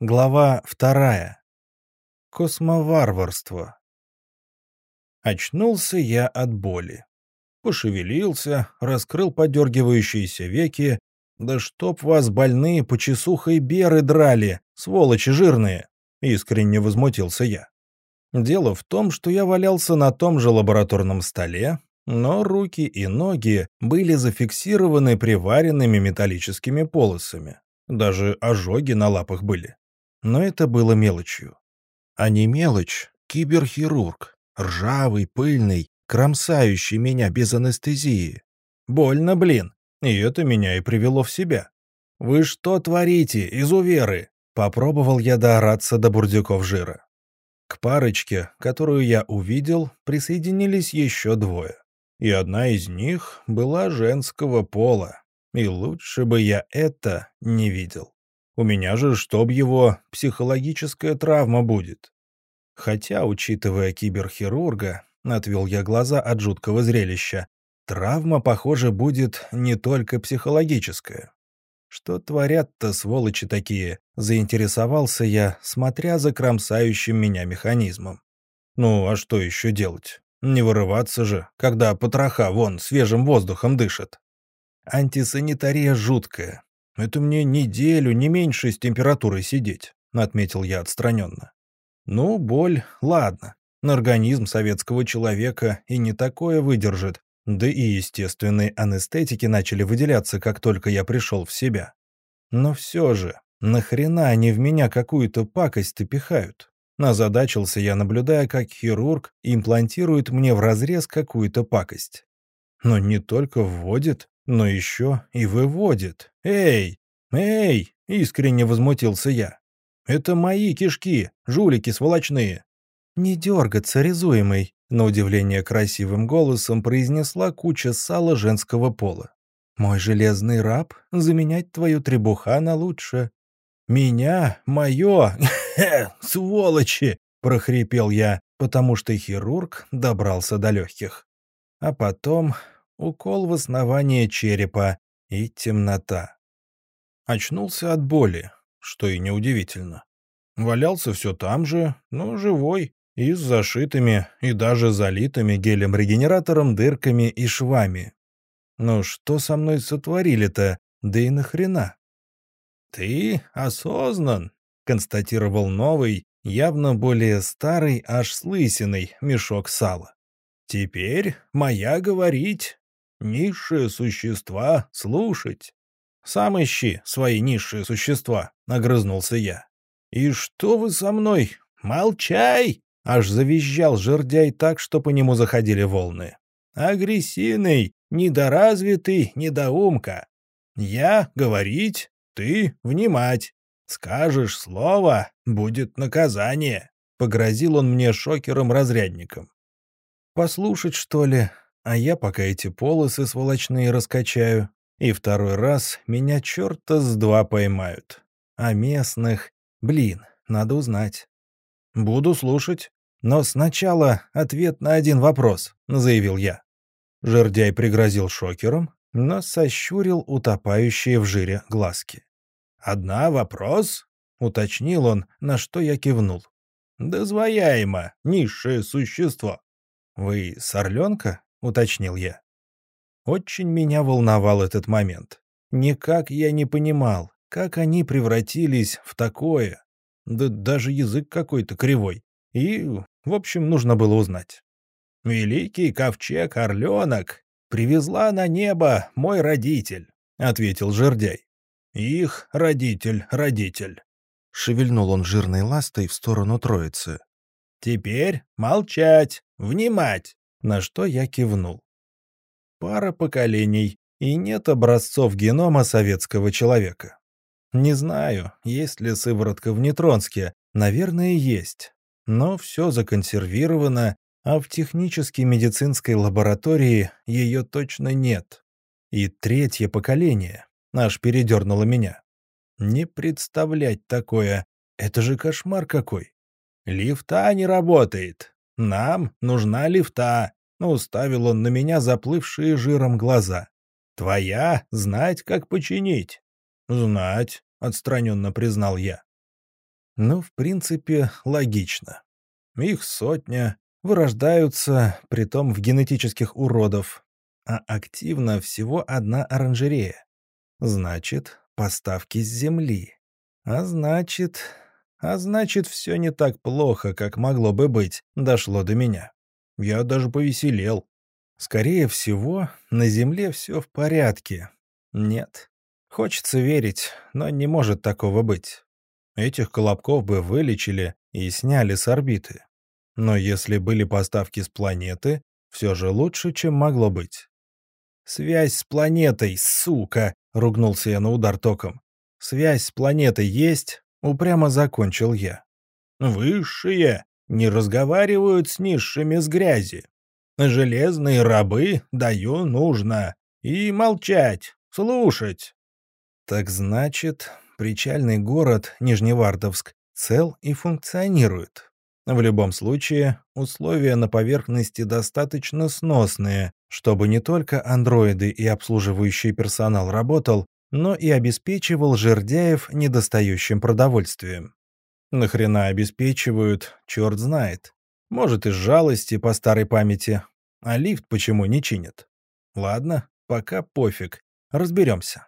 Глава вторая. Космоварварство. Очнулся я от боли. Пошевелился, раскрыл подергивающиеся веки. Да чтоб вас больные почесухой беры драли, сволочи жирные! Искренне возмутился я. Дело в том, что я валялся на том же лабораторном столе, но руки и ноги были зафиксированы приваренными металлическими полосами. Даже ожоги на лапах были. Но это было мелочью. А не мелочь, киберхирург, ржавый, пыльный, кромсающий меня без анестезии. Больно, блин. И это меня и привело в себя. «Вы что творите, изуверы?» Попробовал я доораться до бурдюков жира. К парочке, которую я увидел, присоединились еще двое. И одна из них была женского пола. И лучше бы я это не видел. У меня же, чтоб его, психологическая травма будет. Хотя, учитывая киберхирурга, отвел я глаза от жуткого зрелища, травма, похоже, будет не только психологическая. Что творят-то сволочи такие, заинтересовался я, смотря за кромсающим меня механизмом. Ну, а что еще делать? Не вырываться же, когда потроха вон свежим воздухом дышат. Антисанитария жуткая, это мне неделю, не меньше с температурой сидеть», — отметил я отстраненно. «Ну, боль, ладно. На организм советского человека и не такое выдержит. Да и естественные анестетики начали выделяться, как только я пришел в себя. Но все же, нахрена они в меня какую-то пакость-то пихают? Назадачился я, наблюдая, как хирург имплантирует мне в разрез какую-то пакость. Но не только вводит, но еще и выводит. «Эй! Эй!» — искренне возмутился я. «Это мои кишки, жулики сволочные!» «Не дергаться, резуемый!» — на удивление красивым голосом произнесла куча сала женского пола. «Мой железный раб, заменять твою требуха на лучше». «Меня? Мое? Сволочи!» — прохрипел я, потому что хирург добрался до легких. А потом укол в основание черепа и темнота. Очнулся от боли, что и неудивительно. Валялся все там же, но живой, и с зашитыми, и даже залитыми гелем-регенератором дырками и швами. Ну что со мной сотворили-то, да и нахрена? «Ты осознан», — констатировал новый, явно более старый, аж с лысиной, мешок сала. «Теперь моя говорить, Низшие существа слушать. Сам ищи свои низшие существа, огрызнулся я. И что вы со мной? Молчай! Аж завизжал жердяй так, что по нему заходили волны. Агрессивный, недоразвитый, недоумка. Я говорить, ты внимать. Скажешь слово, будет наказание. Погрозил он мне шокером-разрядником. «Послушать, что ли?» А я пока эти полосы сволочные раскачаю, и второй раз меня черта с два поймают. А местных... Блин, надо узнать. Буду слушать. Но сначала ответ на один вопрос, заявил я. Жердяй пригрозил шокером, но сощурил утопающие в жире глазки. «Одна вопрос?» — уточнил он, на что я кивнул. «Дозвояемо, низшее существо». «Вы с Орленка?» — уточнил я. Очень меня волновал этот момент. Никак я не понимал, как они превратились в такое. Да даже язык какой-то кривой. И, в общем, нужно было узнать. «Великий ковчег Орленок привезла на небо мой родитель», — ответил жердяй. «Их родитель, родитель». Шевельнул он жирной ластой в сторону троицы. «Теперь молчать, внимать на что я кивнул. Пара поколений, и нет образцов генома советского человека. Не знаю, есть ли сыворотка в Нейтронске, наверное, есть. Но все законсервировано, а в технической медицинской лаборатории ее точно нет. И третье поколение аж передернуло меня. Не представлять такое, это же кошмар какой. Лифта не работает, нам нужна лифта. Уставил он на меня заплывшие жиром глаза. Твоя знать, как починить. Знать, отстраненно признал я. Ну, в принципе, логично. Их сотня, вырождаются, притом в генетических уродов, а активно всего одна оранжерея. Значит, поставки с земли. А значит... А значит, все не так плохо, как могло бы быть, дошло до меня. Я даже повеселел. Скорее всего, на земле все в порядке. Нет. Хочется верить, но не может такого быть. Этих колобков бы вылечили и сняли с орбиты. Но если были поставки с планеты, все же лучше, чем могло быть. «Связь с планетой, сука!» — ругнулся я на удар током. «Связь с планетой есть?» — упрямо закончил я. «Высшие не разговаривают с низшими с грязи. Железные рабы даю нужно. И молчать, слушать». «Так значит, причальный город Нижневартовск цел и функционирует. В любом случае, условия на поверхности достаточно сносные, чтобы не только андроиды и обслуживающий персонал работал, но и обеспечивал жердяев недостающим продовольствием. Нахрена обеспечивают, черт знает. Может, из жалости по старой памяти. А лифт почему не чинят? Ладно, пока пофиг. Разберемся.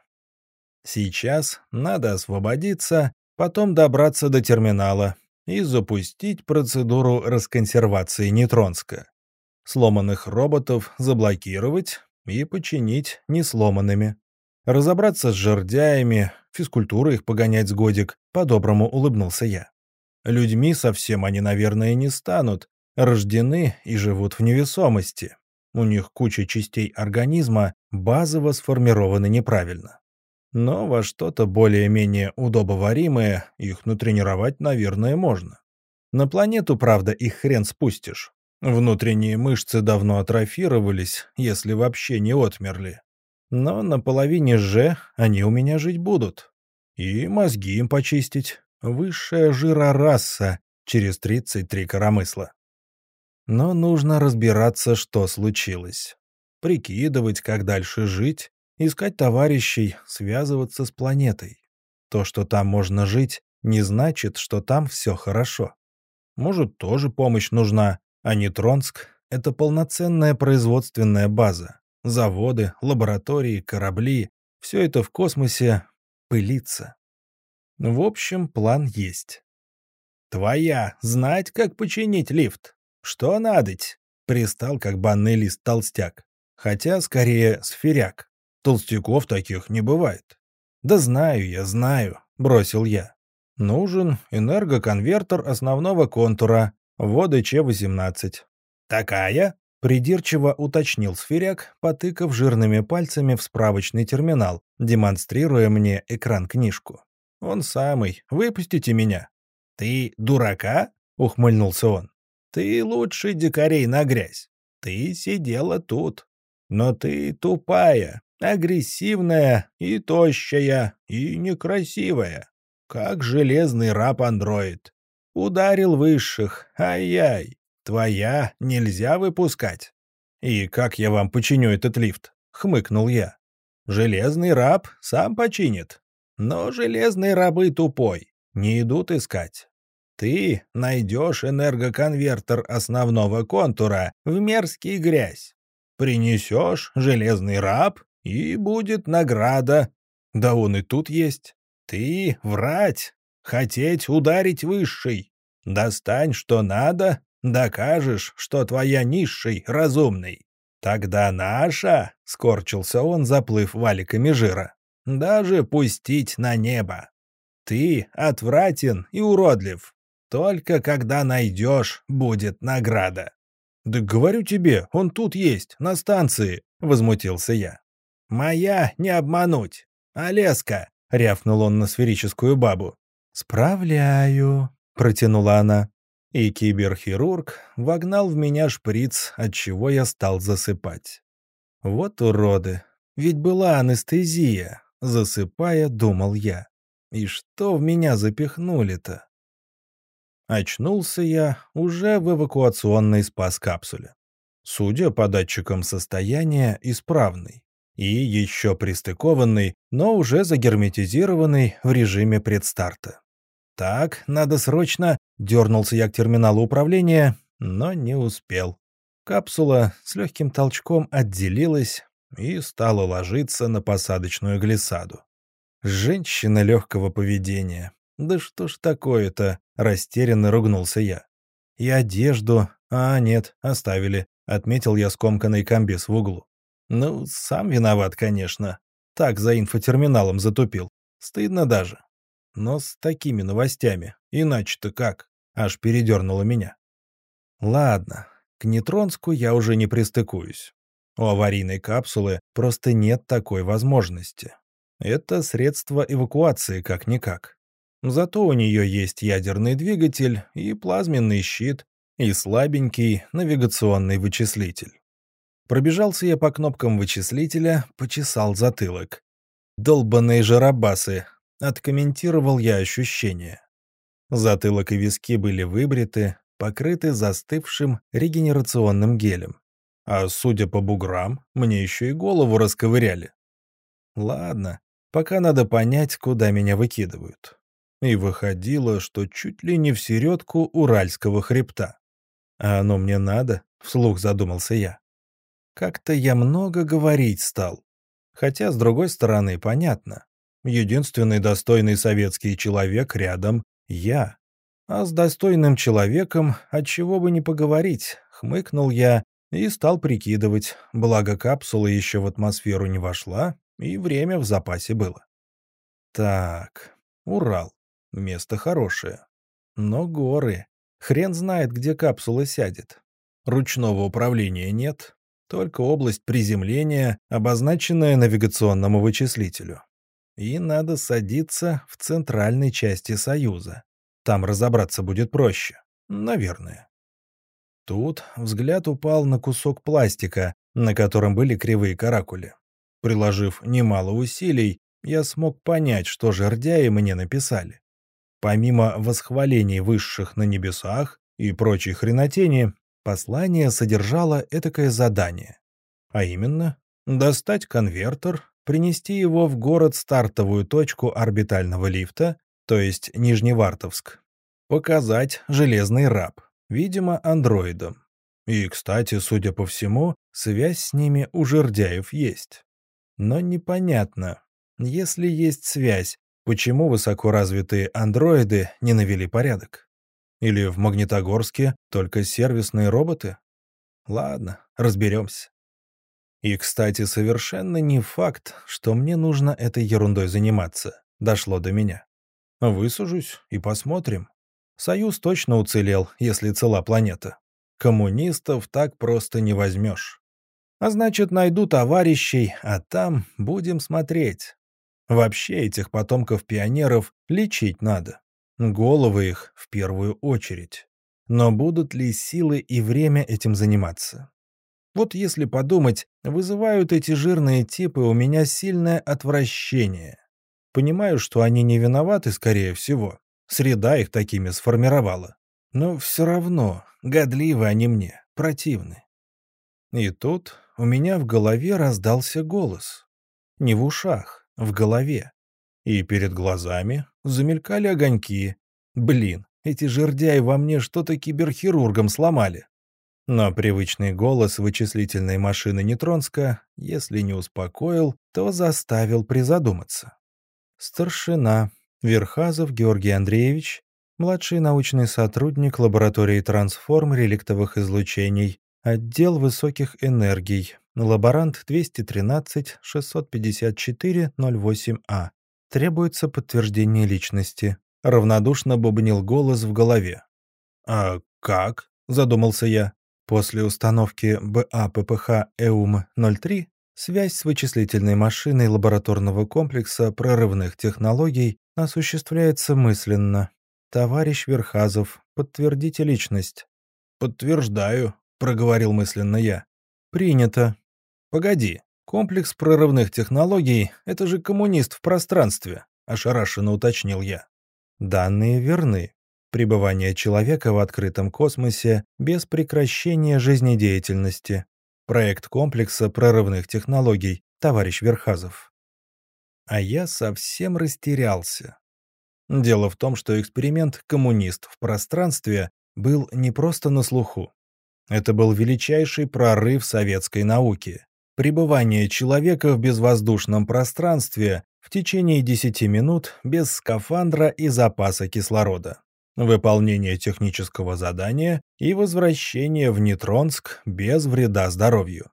Сейчас надо освободиться, потом добраться до терминала, и запустить процедуру расконсервации Нейтронска. Сломанных роботов заблокировать и починить несломанными. Разобраться с жердяями, физкультуру их погонять с годик, по-доброму улыбнулся я. Людьми совсем они, наверное, не станут, рождены и живут в невесомости. У них куча частей организма базово сформированы неправильно. Но во что-то более-менее удобоваримое их натренировать, наверное, можно. На планету, правда, их хрен спустишь. Внутренние мышцы давно атрофировались, если вообще не отмерли. Но на половине же они у меня жить будут. И мозги им почистить. Высшая жирораса через 33 коромысла. Но нужно разбираться, что случилось. Прикидывать, как дальше жить, искать товарищей, связываться с планетой. То, что там можно жить, не значит, что там все хорошо. Может, тоже помощь нужна, а Нейтронск — это полноценная производственная база. Заводы, лаборатории, корабли — все это в космосе пылится. В общем, план есть. «Твоя, знать, как починить лифт. Что надоть?» — пристал, как банный лист толстяк. Хотя, скорее, сферяк. Толстяков таких не бывает. Да знаю я, знаю, бросил я. Нужен энергоконвертер основного контура, ВОДЧ-18. Такая? Придирчиво уточнил сферяк, потыкав жирными пальцами в справочный терминал, демонстрируя мне экран-книжку. «Он самый. Выпустите меня». «Ты дурака?» — ухмыльнулся он. «Ты лучший дикарей на грязь. Ты сидела тут. Но ты тупая, Агрессивная и тощая, и некрасивая. Как железный раб-андроид. Ударил высших. Ай-яй. Твоя нельзя выпускать. И как я вам починю этот лифт? Хмыкнул я. Железный раб сам починит. Но железные рабы тупой. Не идут искать. Ты найдешь энергоконвертер основного контура в мерзкий грязь. Принесешь железный раб и будет награда. Да он и тут есть. Ты врать, хотеть ударить высший. Достань, что надо, докажешь, что твоя низший разумный. Тогда наша, — скорчился он, заплыв валиками жира, — даже пустить на небо. Ты отвратен и уродлив. Только когда найдешь, будет награда. «Да говорю тебе, он тут есть, на станции», — возмутился я. «Моя не обмануть! Олеска!» — рявкнул он на сферическую бабу. «Справляю», — протянула она. И киберхирург вогнал в меня шприц, от чего я стал засыпать. Вот уроды. Ведь была анестезия. Засыпая, думал я. И что в меня запихнули-то? Очнулся я уже в эвакуационной спас-капсуле. Судя по датчикам состояния, исправный и еще пристыкованный, но уже загерметизированный в режиме предстарта. Так, надо срочно... Дернулся я к терминалу управления, но не успел. Капсула с легким толчком отделилась и стала ложиться на посадочную глиссаду. Женщина легкого поведения. Да что ж такое-то? Растерянно ругнулся я. И одежду... А, нет, оставили. Отметил я скомканный комбез в углу. Ну, сам виноват, конечно. Так за инфотерминалом затупил. Стыдно даже. Но с такими новостями. Иначе-то как? Аж передернуло меня. Ладно, к Нейтронску я уже не пристыкуюсь. У аварийной капсулы просто нет такой возможности. Это средство эвакуации как-никак. Зато у нее есть ядерный двигатель и плазменный щит, и слабенький навигационный вычислитель. Пробежался я по кнопкам вычислителя, почесал затылок. «Долбаные жарабасы!» — откомментировал я ощущения. Затылок и виски были выбриты, покрыты застывшим регенерационным гелем. А судя по буграм, мне еще и голову расковыряли. Ладно, пока надо понять, куда меня выкидывают. И выходило, что чуть ли не в середку Уральского хребта. А оно мне надо, вслух задумался я. Как-то я много говорить стал. Хотя, с другой стороны, понятно. Единственный достойный советский человек рядом — я. А с достойным человеком от чего бы не поговорить, хмыкнул я и стал прикидывать, благо капсула еще в атмосферу не вошла, и время в запасе было. Так, Урал. Место хорошее. Но горы. Хрен знает, где капсула сядет. Ручного управления нет, только область приземления, обозначенная навигационному вычислителю. И надо садиться в центральной части Союза. Там разобраться будет проще. Наверное. Тут взгляд упал на кусок пластика, на котором были кривые каракули. Приложив немало усилий, я смог понять, что жердяи мне написали. Помимо восхвалений высших на небесах и прочей хренотени, послание содержало этакое задание. А именно, достать конвертер, принести его в город-стартовую точку орбитального лифта то есть Нижневартовск, показать железный раб, видимо, андроидом. И, кстати, судя по всему, связь с ними у жердяев есть. Но непонятно, если есть связь, почему высокоразвитые андроиды не навели порядок? Или в Магнитогорске только сервисные роботы? Ладно, разберемся. И, кстати, совершенно не факт, что мне нужно этой ерундой заниматься. Дошло до меня. Высажусь и посмотрим. Союз точно уцелел, если цела планета. Коммунистов так просто не возьмешь. А значит, найду товарищей, а там будем смотреть. Вообще этих потомков пионеров лечить надо. Головы их в первую очередь. Но будут ли силы и время этим заниматься? Вот если подумать, вызывают эти жирные типы у меня сильное отвращение. Понимаю, что они не виноваты, скорее всего. Среда их такими сформировала. Но все равно, годливы они мне, противны. И тут у меня в голове раздался голос. Не в ушах, в голове. И перед глазами замелькали огоньки. Блин, эти жердяи во мне что-то киберхирургом сломали. Но привычный голос вычислительной машины Нейтронска, если не успокоил, то заставил призадуматься. Старшина. Верхазов Георгий Андреевич. Младший научный сотрудник лаборатории трансформ реликтовых излучений. Отдел высоких энергий. Лаборант 213-654-08А. Требуется подтверждение личности. Равнодушно бубнил голос в голове. «А как?» – задумался я. После установки БАППХ ЭУМ-03 Связь с вычислительной машиной лабораторного комплекса прорывных технологий осуществляется мысленно. Товарищ Верхазов, подтвердите личность. «Подтверждаю», — проговорил мысленно я. «Принято». «Погоди, комплекс прорывных технологий — это же коммунист в пространстве», — ошарашенно уточнил я. «Данные верны. Пребывание человека в открытом космосе без прекращения жизнедеятельности проект комплекса прорывных технологий, товарищ Верхазов. А я совсем растерялся. Дело в том, что эксперимент «Коммунист в пространстве» был не просто на слуху. Это был величайший прорыв советской науки. Пребывание человека в безвоздушном пространстве в течение 10 минут без скафандра и запаса кислорода. Выполнение технического задания и возвращение в Нетронск без вреда здоровью.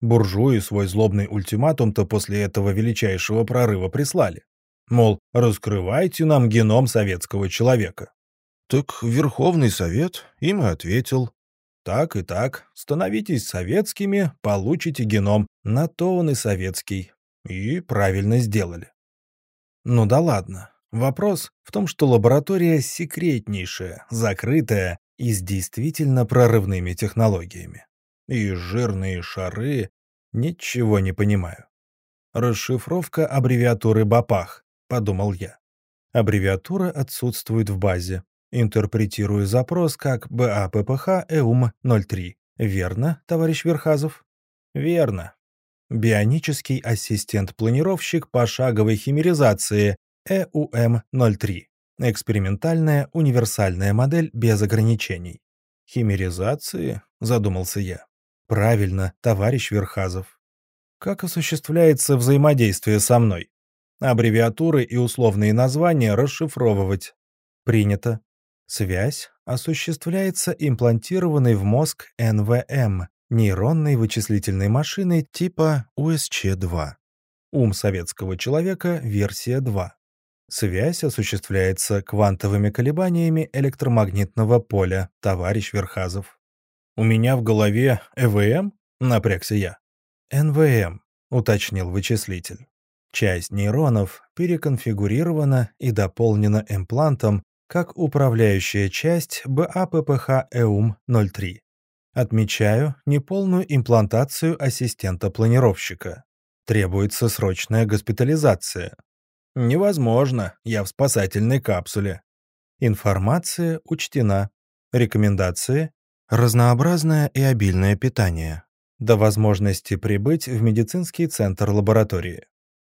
Буржуи свой злобный ультиматум-то после этого величайшего прорыва прислали. Мол, раскрывайте нам геном советского человека. Так Верховный Совет им и ответил. Так и так, становитесь советскими, получите геном, на то он и советский. И правильно сделали. Ну да ладно. Вопрос в том, что лаборатория секретнейшая, закрытая и с действительно прорывными технологиями. И жирные шары, ничего не понимаю. Расшифровка аббревиатуры БАПАХ, подумал я. Аббревиатура отсутствует в базе. Интерпретирую запрос как БАППХ ЭУМ-03. Верно, товарищ Верхазов? Верно. Бионический ассистент-планировщик пошаговой химеризации ЭУМ-03. Экспериментальная универсальная модель без ограничений. Химеризации? Задумался я. Правильно, товарищ Верхазов. Как осуществляется взаимодействие со мной? Аббревиатуры и условные названия расшифровывать. Принято. Связь осуществляется имплантированной в мозг НВМ, нейронной вычислительной машиной типа УСЧ-2. Ум советского человека, версия 2. Связь осуществляется квантовыми колебаниями электромагнитного поля, товарищ Верхазов. «У меня в голове ЭВМ?» — напрягся я. «НВМ», — уточнил вычислитель. Часть нейронов переконфигурирована и дополнена имплантом как управляющая часть БАППХ ЭУМ-03. Отмечаю неполную имплантацию ассистента-планировщика. Требуется срочная госпитализация. Невозможно, я в спасательной капсуле. Информация учтена. Рекомендации Разнообразное и обильное питание. До возможности прибыть в медицинский центр лаборатории.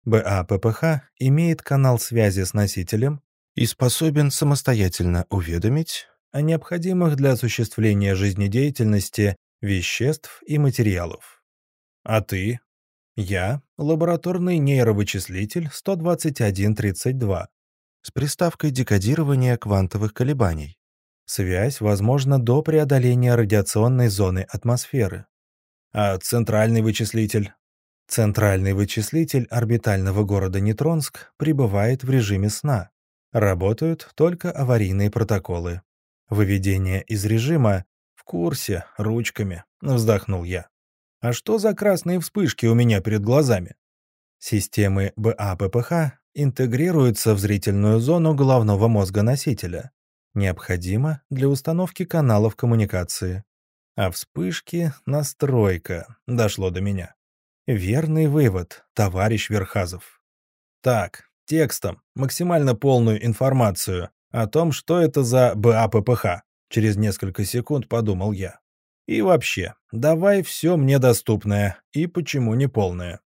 БАППХ имеет канал связи с носителем и способен самостоятельно уведомить о необходимых для осуществления жизнедеятельности веществ и материалов. А ты? Я — лабораторный нейровычислитель 12132 с приставкой декодирования квантовых колебаний. Связь возможна до преодоления радиационной зоны атмосферы. А центральный вычислитель? Центральный вычислитель орбитального города Нетронск пребывает в режиме сна. Работают только аварийные протоколы. Выведение из режима в курсе, ручками, вздохнул я. А что за красные вспышки у меня перед глазами? Системы БАППХ интегрируются в зрительную зону головного мозга носителя необходимо для установки каналов коммуникации. А вспышки — настройка, дошло до меня. Верный вывод, товарищ Верхазов. Так, текстом, максимально полную информацию о том, что это за БАППХ, через несколько секунд подумал я. И вообще, давай все мне доступное, и почему не полное.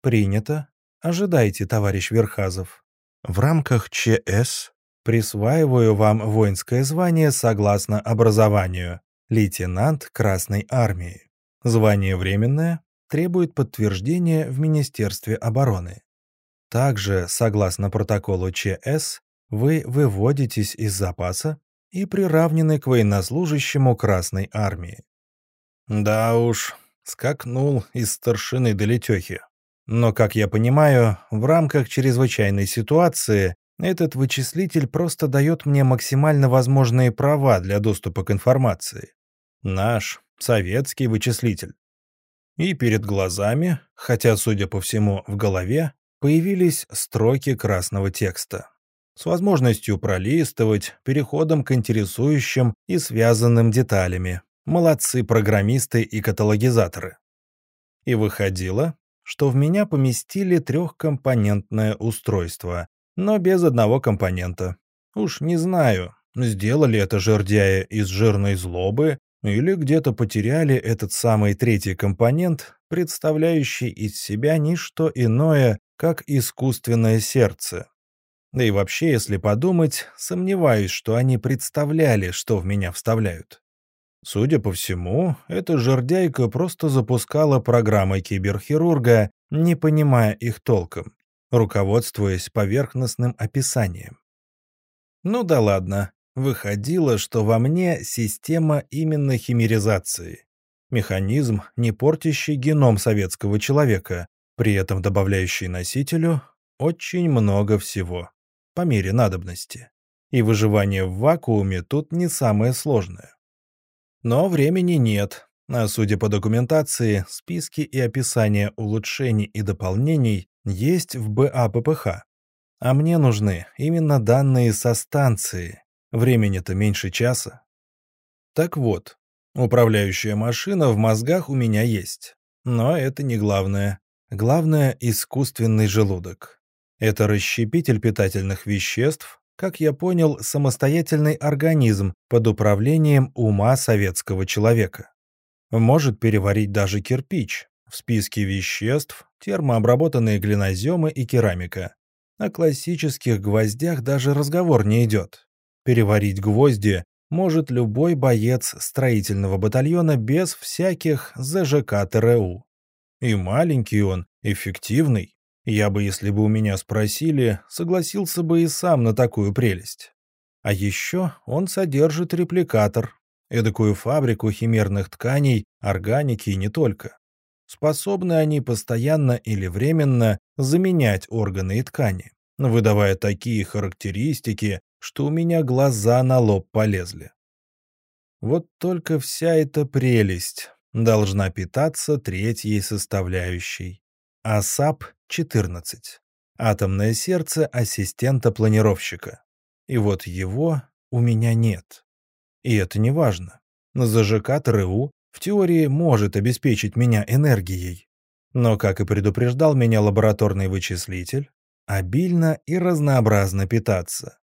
Принято. Ожидайте, товарищ Верхазов. В рамках ЧС Присваиваю вам воинское звание согласно образованию. Лейтенант Красной Армии. Звание временное, требует подтверждения в Министерстве обороны. Также, согласно протоколу ЧС, вы выводитесь из запаса и приравнены к военнослужащему Красной Армии. Да уж, скакнул из старшины до летехи. Но, как я понимаю, в рамках чрезвычайной ситуации этот вычислитель просто дает мне максимально возможные права для доступа к информации. Наш советский вычислитель. И перед глазами, хотя, судя по всему, в голове, появились строки красного текста с возможностью пролистывать, переходом к интересующим и связанным деталями. Молодцы программисты и каталогизаторы. И выходило, что в меня поместили трехкомпонентное устройство, но без одного компонента. Уж не знаю, сделали это жердяя из жирной злобы или где-то потеряли этот самый третий компонент, представляющий из себя ничто иное, как искусственное сердце. Да и вообще, если подумать, сомневаюсь, что они представляли, что в меня вставляют. Судя по всему, эта жердяйка просто запускала программы киберхирурга, не понимая их толком, руководствуясь поверхностным описанием. Ну да ладно, выходило, что во мне система именно химеризации. Механизм, не портящий геном советского человека, при этом добавляющий носителю очень много всего по мере надобности. И выживание в вакууме тут не самое сложное. Но времени нет, а судя по документации, списки и описания улучшений и дополнений есть в БАППХ. А мне нужны именно данные со станции. Времени-то меньше часа. Так вот, управляющая машина в мозгах у меня есть. Но это не главное. Главное — искусственный желудок. Это расщепитель питательных веществ, как я понял, самостоятельный организм под управлением ума советского человека. Может переварить даже кирпич. В списке веществ термообработанные глиноземы и керамика. О классических гвоздях даже разговор не идет. Переварить гвозди может любой боец строительного батальона без всяких ЗЖК ТРУ. И маленький он, эффективный. Я бы, если бы у меня спросили, согласился бы и сам на такую прелесть. А еще он содержит репликатор, эдакую фабрику химерных тканей, органики и не только. Способны они постоянно или временно заменять органы и ткани, выдавая такие характеристики, что у меня глаза на лоб полезли. Вот только вся эта прелесть должна питаться третьей составляющей. АСАП 14. Атомное сердце ассистента-планировщика. И вот его у меня нет. И это не важно. ЗЖК ТРУ в теории может обеспечить меня энергией. Но, как и предупреждал меня лабораторный вычислитель, обильно и разнообразно питаться.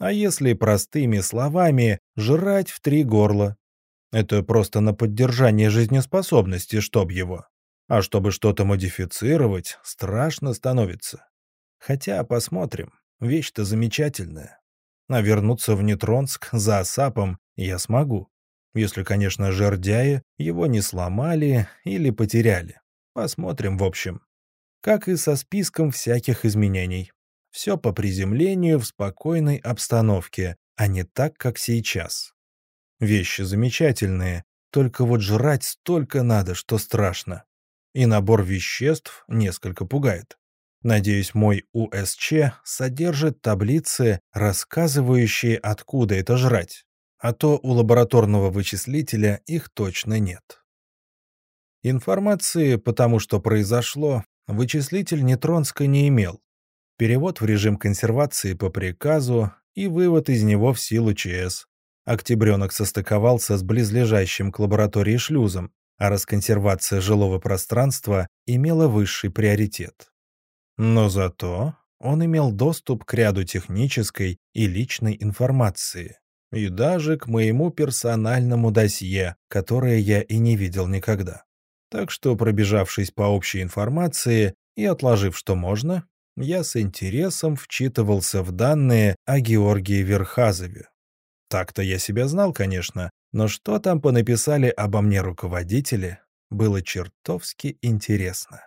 А если простыми словами, жрать в три горла. Это просто на поддержание жизнеспособности, чтоб его. А чтобы что-то модифицировать, страшно становится. Хотя, посмотрим, вещь-то замечательная. А вернуться в Нетронск за Асапом я смогу. Если, конечно, жердяи его не сломали или потеряли. Посмотрим, в общем. Как и со списком всяких изменений. Все по приземлению в спокойной обстановке, а не так, как сейчас. Вещи замечательные, только вот жрать столько надо, что страшно и набор веществ несколько пугает. Надеюсь, мой УСЧ содержит таблицы, рассказывающие, откуда это жрать, а то у лабораторного вычислителя их точно нет. Информации по тому, что произошло, вычислитель Нейтронска не имел. Перевод в режим консервации по приказу и вывод из него в силу ЧС. Октябренок состыковался с близлежащим к лаборатории шлюзом, а расконсервация жилого пространства имела высший приоритет. Но зато он имел доступ к ряду технической и личной информации, и даже к моему персональному досье, которое я и не видел никогда. Так что, пробежавшись по общей информации и отложив что можно, я с интересом вчитывался в данные о Георгии Верхазове. Так-то я себя знал, конечно, но что там понаписали обо мне руководители, было чертовски интересно.